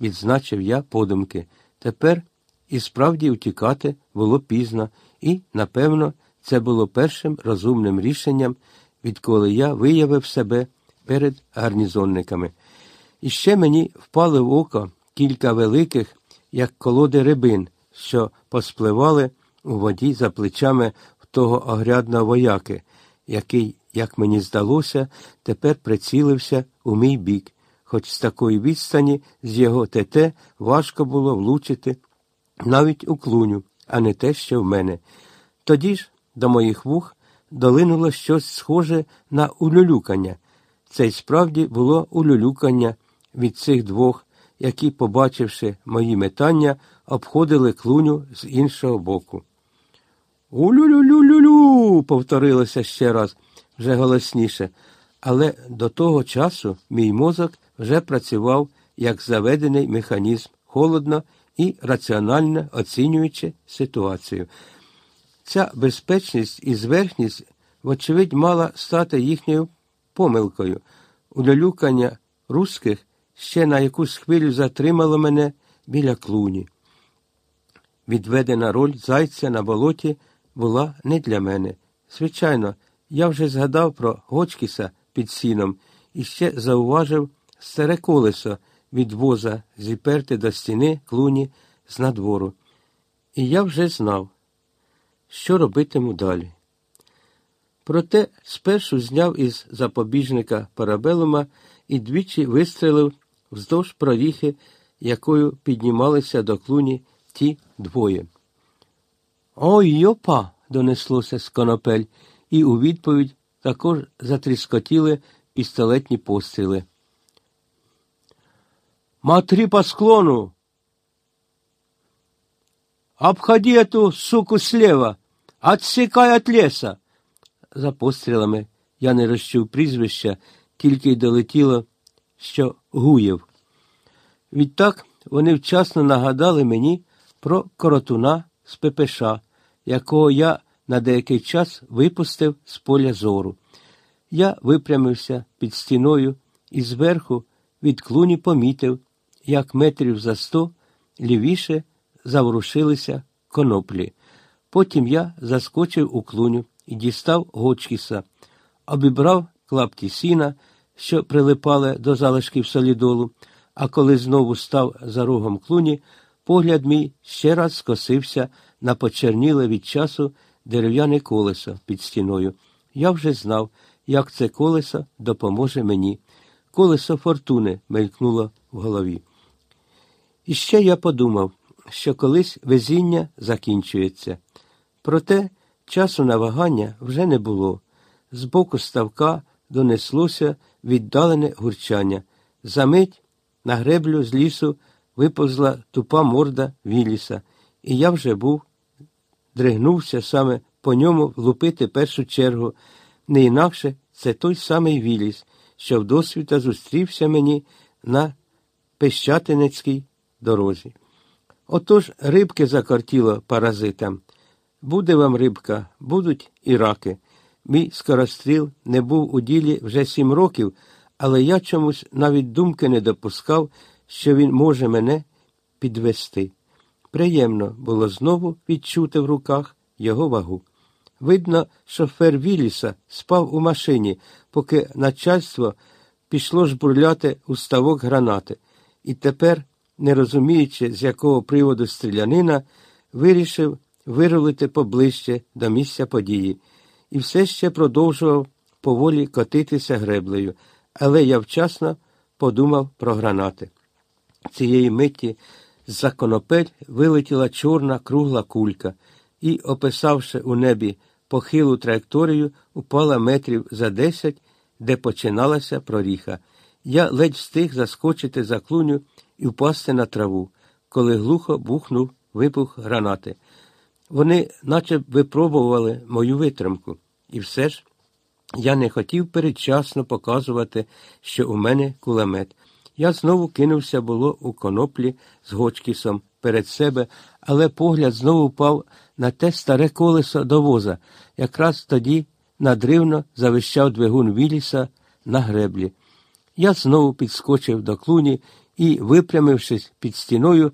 відзначив я подумки. Тепер і справді утікати було пізно, і, напевно, це було першим розумним рішенням, відколи я виявив себе перед гарнізонниками. І ще мені впали в око кілька великих, як колоди рибин, що поспливали у воді за плечами того огрядного вояки, який, як мені здалося, тепер прицілився у мій бік, хоч з такої відстані з його ТТ важко було влучити навіть у клуню, а не те, що в мене. Тоді ж до моїх вух долинуло щось схоже на улюлюкання. Це й справді було улюлюкання від цих двох, які, побачивши мої метання, обходили клуню з іншого боку. Улю-лю-лю-лю-лю, повторилося ще раз, вже голосніше, але до того часу мій мозок вже працював як заведений механізм холодно і раціонально оцінюючи ситуацію. Ця безпечність і зверхність, вочевидь, мала стати їхньою помилкою. Улюлюкання русських ще на якусь хвилю затримало мене біля клуні. Відведена роль зайця на болоті була не для мене. Звичайно, я вже згадав про Гочкіса під сіном і ще зауважив старе колесо від воза зіперти до стіни клуні з надвору. І я вже знав, що робитиму далі. Проте спершу зняв із запобіжника парабелума і двічі вистрелив вздовж проріхи, якою піднімалися до клуні ті двоє. Ой йопа. донеслося з конопель, і у відповідь також затріскотіли пістолетні постріли. Матри по склону. Обходи эту суку слева, отсекай от леса. За пострілами я не розчув прізвища, тільки й долетіло, що гуєв. Відтак вони вчасно нагадали мені про коротуна з ППШ, якого я на деякий час випустив з поля зору. Я випрямився під стіною і зверху від клуні помітив, як метрів за сто лівіше заворушилися коноплі. Потім я заскочив у клуню і дістав Гочкіса, обібрав клапті сіна, що прилипали до залишків солідолу, а коли знову став за рогом клуні, погляд мій ще раз скосився на почерніле від часу дерев'яне колесо під стіною. Я вже знав, як це колесо допоможе мені. Колесо фортуни мелькнуло в голові. І ще я подумав, що колись везіння закінчується. Проте часу на вагання вже не було. З боку ставка донеслося віддалене гурчання. Замить на греблю з лісу виповзла тупа морда Віліса, і я вже був, дригнувся саме по ньому влупити першу чергу. Не інакше це той самий Віліс, що вдосвіта зустрівся мені на Пещатинецькій дорозі. Отож рибки закортіло паразитам. Буде вам рибка, будуть і раки. Мій скоростріл не був у ділі вже сім років, але я чомусь навіть думки не допускав, що він може мене підвести. Приємно було знову відчути в руках його вагу. Видно, шофер Віліса спав у машині, поки начальство пішло жбурляти у ставок гранати, і тепер, не розуміючи, з якого приводу стрілянина, вирішив вирулити поближче до місця події, і все ще продовжував поволі котитися греблею, але я вчасно подумав про гранати. Цієї миті з-за конопель вилетіла чорна кругла кулька і, описавши у небі похилу траєкторію, упала метрів за десять, де починалася проріха. Я ледь встиг заскочити за клуню і впасти на траву, коли глухо бухнув вибух гранати. Вони наче випробували мою витримку, і все ж я не хотів передчасно показувати, що у мене кулемет. Я знову кинувся було у коноплі з Гочкісом перед себе, але погляд знову впав на те старе колесо до воза. Якраз тоді надривно завищав двигун Віліса на греблі. Я знову підскочив до клуні і, випрямившись під стіною,